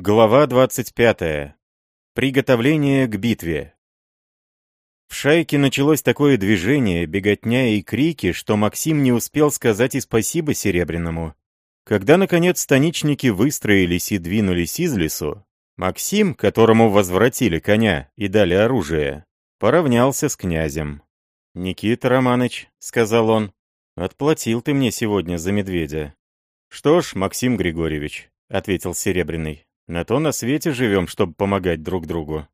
Глава 25. Приготовление к битве. В шайке началось такое движение, беготня и крики, что Максим не успел сказать и спасибо Серебряному. Когда, наконец, станичники выстроились и двинулись из лесу, Максим, которому возвратили коня и дали оружие, поравнялся с князем. «Никита Романыч», — сказал он, — «отплатил ты мне сегодня за медведя». «Что ж, Максим Григорьевич», — ответил Серебряный, на то на свете живем, чтобы помогать друг другу.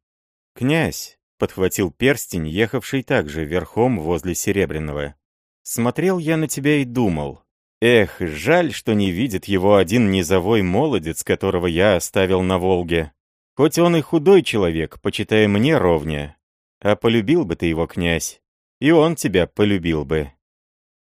Князь, — подхватил перстень, ехавший также верхом возле Серебряного. Смотрел я на тебя и думал. Эх, жаль, что не видит его один низовой молодец, которого я оставил на Волге. Хоть он и худой человек, почитая мне ровня. А полюбил бы ты его, князь. И он тебя полюбил бы.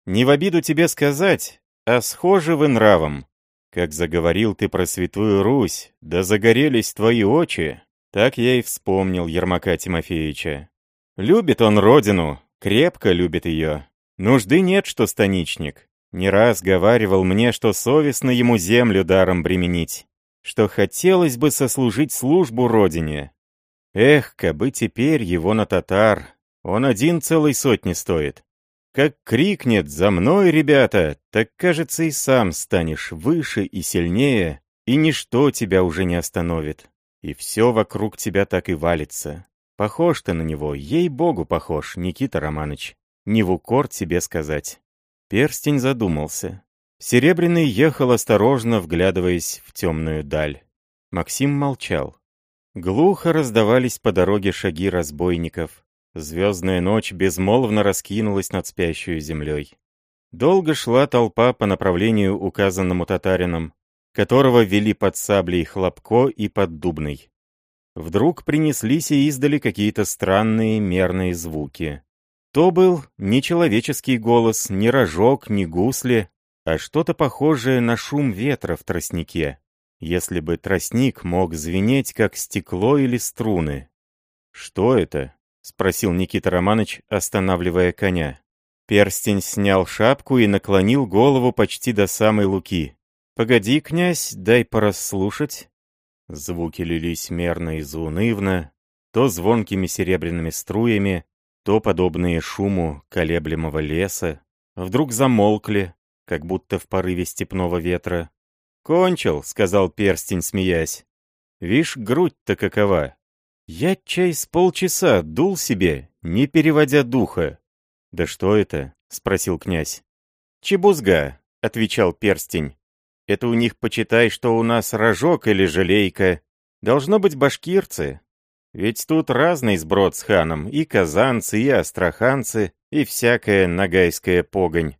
Не в обиду тебе сказать, а схожи вы нравом. Как заговорил ты про Святую Русь, да загорелись твои очи, так я и вспомнил Ермака Тимофеевича. Любит он родину, крепко любит ее. Нужды нет, что станичник. Не раз говаривал мне, что совестно ему землю даром бременить, что хотелось бы сослужить службу родине. Эх, кабы теперь его на татар, он один целой сотни стоит. Как крикнет «За мной, ребята!», так, кажется, и сам станешь выше и сильнее, и ничто тебя уже не остановит. И все вокруг тебя так и валится. Похож ты на него, ей-богу похож, Никита Романыч. Не в укор тебе сказать. Перстень задумался. Серебряный ехал осторожно, вглядываясь в темную даль. Максим молчал. Глухо раздавались по дороге шаги разбойников. Звездная ночь безмолвно раскинулась над спящей землей. Долго шла толпа по направлению, указанному татарином, которого вели под саблей Хлопко и под Дубной. Вдруг принеслись и издали какие-то странные мерные звуки. То был не человеческий голос, не рожок, не гусли, а что-то похожее на шум ветра в тростнике, если бы тростник мог звенеть, как стекло или струны. Что это? — спросил Никита Романович, останавливая коня. Перстень снял шапку и наклонил голову почти до самой луки. «Погоди, князь, дай порасслушать». Звуки лились мерно и заунывно, то звонкими серебряными струями, то подобные шуму колеблемого леса. Вдруг замолкли, как будто в порыве степного ветра. «Кончил», — сказал перстень, смеясь. «Вишь, грудь-то какова, я чай с полчаса дул себе, не переводя духа. «Да что это?» — спросил князь. «Чебузга», — отвечал перстень. «Это у них, почитай, что у нас рожок или желейка. Должно быть башкирцы. Ведь тут разный сброд с ханом, и казанцы, и астраханцы, и всякая нагайская погонь.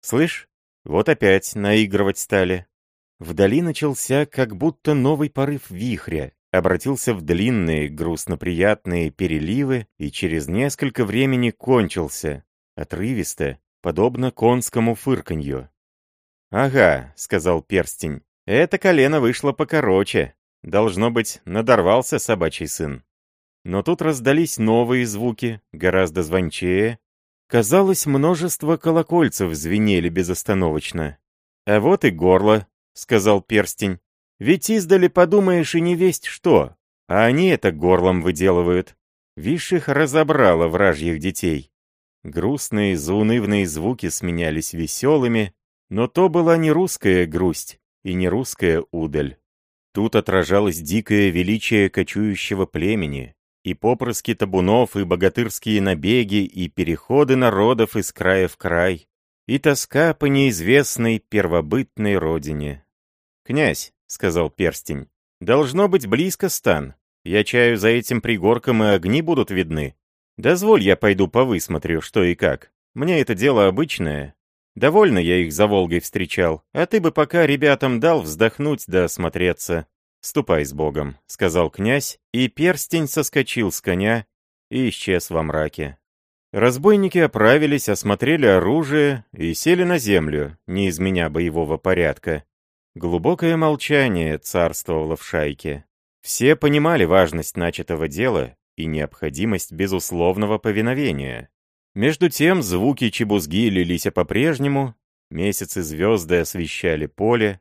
Слышь, вот опять наигрывать стали». Вдали начался как будто новый порыв вихря, обратился в длинные, грустно-приятные переливы и через несколько времени кончился, отрывисто, подобно конскому фырканью. «Ага», — сказал перстень, — «это колено вышло покороче. Должно быть, надорвался собачий сын». Но тут раздались новые звуки, гораздо звончее. Казалось, множество колокольцев звенели безостановочно. «А вот и горло», — сказал перстень. Ведь издали подумаешь и не весть что, а они это горлом выделывают. Вишь их разобрало вражьих детей. Грустные, заунывные звуки сменялись веселыми, но то была не русская грусть и не русская удаль. Тут отражалось дикое величие кочующего племени, и попроски табунов, и богатырские набеги, и переходы народов из края в край, и тоска по неизвестной первобытной родине. «Князь», — сказал перстень. «Должно быть близко стан. Я чаю, за этим пригорком и огни будут видны. Дозволь, я пойду повысмотрю, что и как. Мне это дело обычное. Довольно я их за Волгой встречал, а ты бы пока ребятам дал вздохнуть да осмотреться. Ступай с Богом», — сказал князь, и перстень соскочил с коня и исчез во мраке. Разбойники оправились, осмотрели оружие и сели на землю, не из меня боевого порядка. Глубокое молчание царствовало в шайке. Все понимали важность начатого дела и необходимость безусловного повиновения. Между тем звуки чебузги лились по-прежнему, месяцы звезды освещали поле.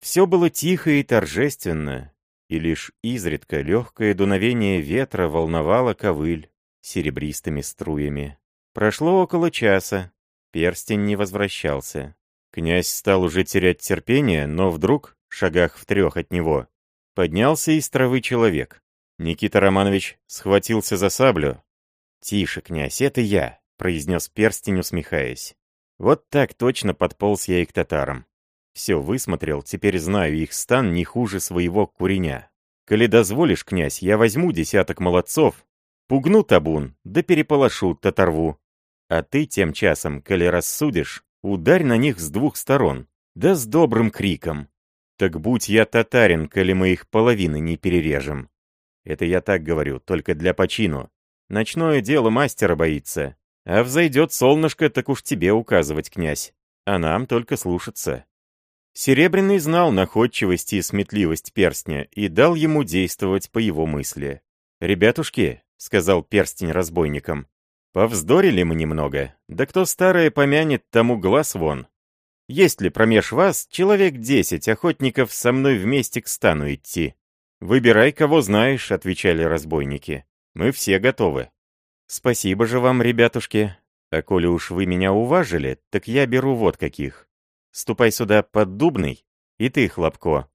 Все было тихо и торжественно. и лишь изредка легкое дуновение ветра волновало ковыль серебристыми струями. Прошло около часа, перстень не возвращался. Князь стал уже терять терпение, но вдруг, шагах в трех от него, поднялся из травы человек. Никита Романович схватился за саблю. «Тише, князь, это я», — произнес перстень, усмехаясь. «Вот так точно подполз я и к татарам. Все высмотрел, теперь знаю их стан не хуже своего куреня. Коли дозволишь, князь, я возьму десяток молодцов, пугну табун, да переполошу татарву. А ты тем часом, коли рассудишь, ударь на них с двух сторон, да с добрым криком. Так будь я татарин, коли мы их половины не перережем. Это я так говорю, только для почину. Ночное дело мастера боится. А взойдет солнышко, так уж тебе указывать, князь. А нам только слушаться. Серебряный знал находчивость и сметливость перстня и дал ему действовать по его мысли. «Ребятушки», — сказал перстень разбойникам, — «повздорили мы немного, да кто старое помянет, тому глаз вон. Есть ли промеж вас человек десять охотников со мной вместе к стану идти?» «Выбирай, кого знаешь», — отвечали разбойники. «Мы все готовы». «Спасибо же вам, ребятушки. А коли уж вы меня уважили, так я беру вот каких. Ступай сюда под Дубный, и ты, Хлопко,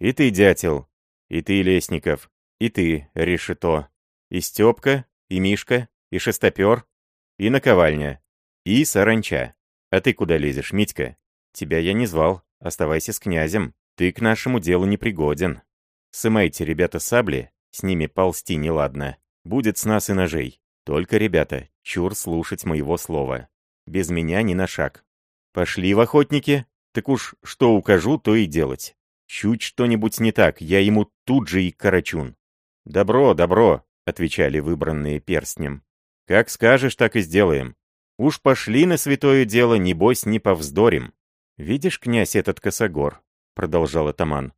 и ты, Дятел, и ты, Лесников, и ты, Решето, и Степка, и Мишка, и Шестопер, и Наковальня, и Саранча. А ты куда лезешь, Митька? Тебя я не звал, оставайся с князем, ты к нашему делу не пригоден. Сымайте, ребята, сабли, с ними ползти неладно. Будет с нас и ножей. Только, ребята, чур слушать моего слова. Без меня ни на шаг. Пошли в охотники. Так уж что укажу, то и делать. Чуть что-нибудь не так, я ему тут же и карачун. «Добро, добро», — отвечали выбранные перстнем. «Как скажешь, так и сделаем. Уж пошли на святое дело, небось, не повздорим». «Видишь, князь, этот косогор?» — продолжал атаман.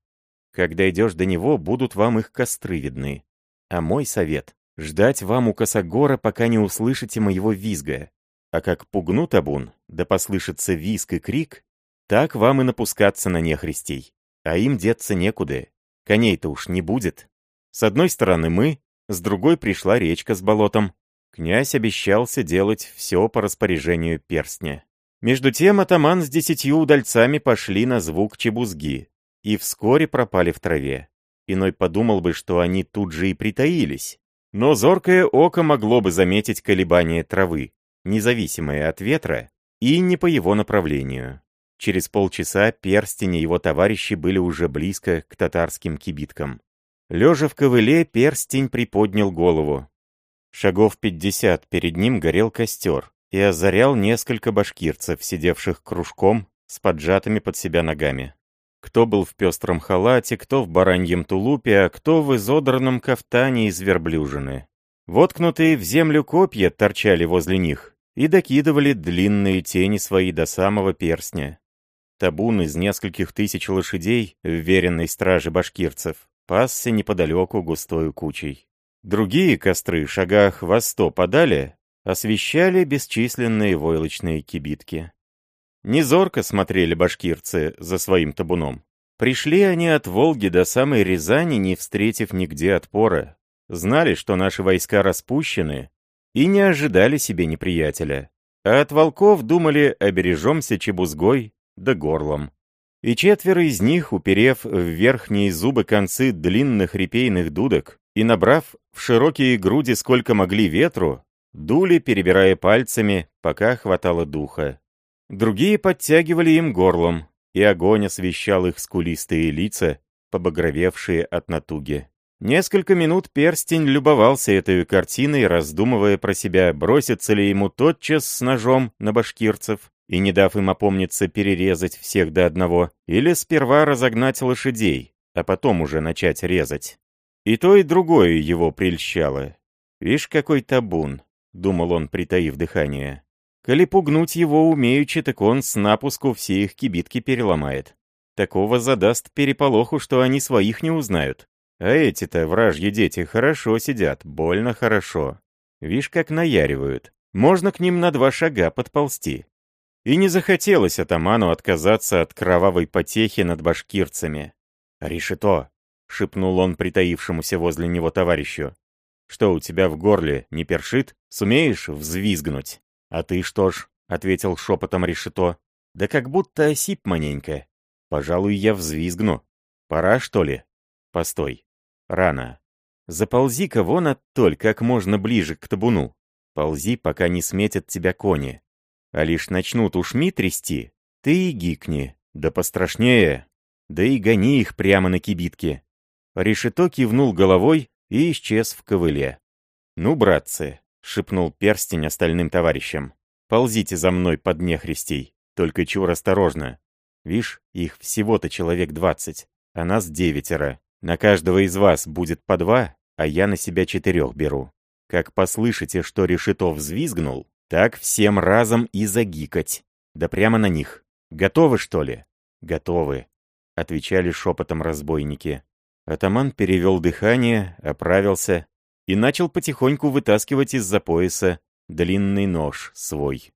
«Когда идешь до него, будут вам их костры видны. А мой совет — ждать вам у косогора, пока не услышите моего визга. А как пугну табун, да послышится виск и крик, так вам и напускаться на нехристей. А им деться некуда. Коней-то уж не будет. С одной стороны мы, с другой пришла речка с болотом. Князь обещался делать все по распоряжению перстня. Между тем атаман с десятью удальцами пошли на звук чебузги и вскоре пропали в траве. Иной подумал бы, что они тут же и притаились. Но зоркое око могло бы заметить колебания травы независимое от ветра и не по его направлению. Через полчаса перстень и его товарищи были уже близко к татарским кибиткам. Лежа в ковыле, перстень приподнял голову. Шагов пятьдесят перед ним горел костер и озарял несколько башкирцев, сидевших кружком с поджатыми под себя ногами. Кто был в пестром халате, кто в бараньем тулупе, а кто в изодранном кафтане из верблюжины. Воткнутые в землю копья торчали возле них и докидывали длинные тени свои до самого перстня. Табун из нескольких тысяч лошадей, вверенной страже башкирцев, пасся неподалеку густою кучей. Другие костры, шагах во сто подали, освещали бесчисленные войлочные кибитки. Незорко смотрели башкирцы за своим табуном. Пришли они от Волги до самой Рязани, не встретив нигде отпора, знали, что наши войска распущены, и не ожидали себе неприятеля. А от волков думали, обережемся чебузгой да горлом. И четверо из них, уперев в верхние зубы концы длинных репейных дудок и набрав в широкие груди сколько могли ветру, дули, перебирая пальцами, пока хватало духа. Другие подтягивали им горлом, и огонь освещал их скулистые лица, побагровевшие от натуги. Несколько минут перстень любовался этой картиной, раздумывая про себя, бросится ли ему тотчас с ножом на башкирцев и, не дав им опомниться, перерезать всех до одного, или сперва разогнать лошадей, а потом уже начать резать. И то, и другое его прельщало. «Вишь, какой табун», — думал он, притаив дыхание. «Коли пугнуть его умеючи, так он с напуску все их кибитки переломает. Такого задаст переполоху, что они своих не узнают. А эти-то вражьи дети хорошо сидят, больно хорошо. Вишь, как наяривают. Можно к ним на два шага подползти. И не захотелось атаману отказаться от кровавой потехи над башкирцами. «Решето! Шепнул он притаившемуся возле него товарищу. «Что, у тебя в горле не першит? Сумеешь взвизгнуть?» «А ты что ж?» — ответил шепотом решето. «Да как будто осип маненько. Пожалуй, я взвизгну. Пора, что ли?» «Постой. Рано. Заползи-ка вон оттоль, как можно ближе к табуну. Ползи, пока не сметят тебя кони. А лишь начнут ушми трясти, ты и гикни. Да пострашнее. Да и гони их прямо на кибитке. Решето кивнул головой и исчез в ковыле. «Ну, братцы», — шепнул перстень остальным товарищам, — «ползите за мной под нехристей, только чур осторожно. Вишь, их всего-то человек двадцать, а нас девятеро. На каждого из вас будет по два, а я на себя четырех беру. Как послышите, что Решетов взвизгнул, так всем разом и загикать. Да прямо на них. Готовы, что ли? Готовы, — отвечали шепотом разбойники. Атаман перевел дыхание, оправился и начал потихоньку вытаскивать из-за пояса длинный нож свой.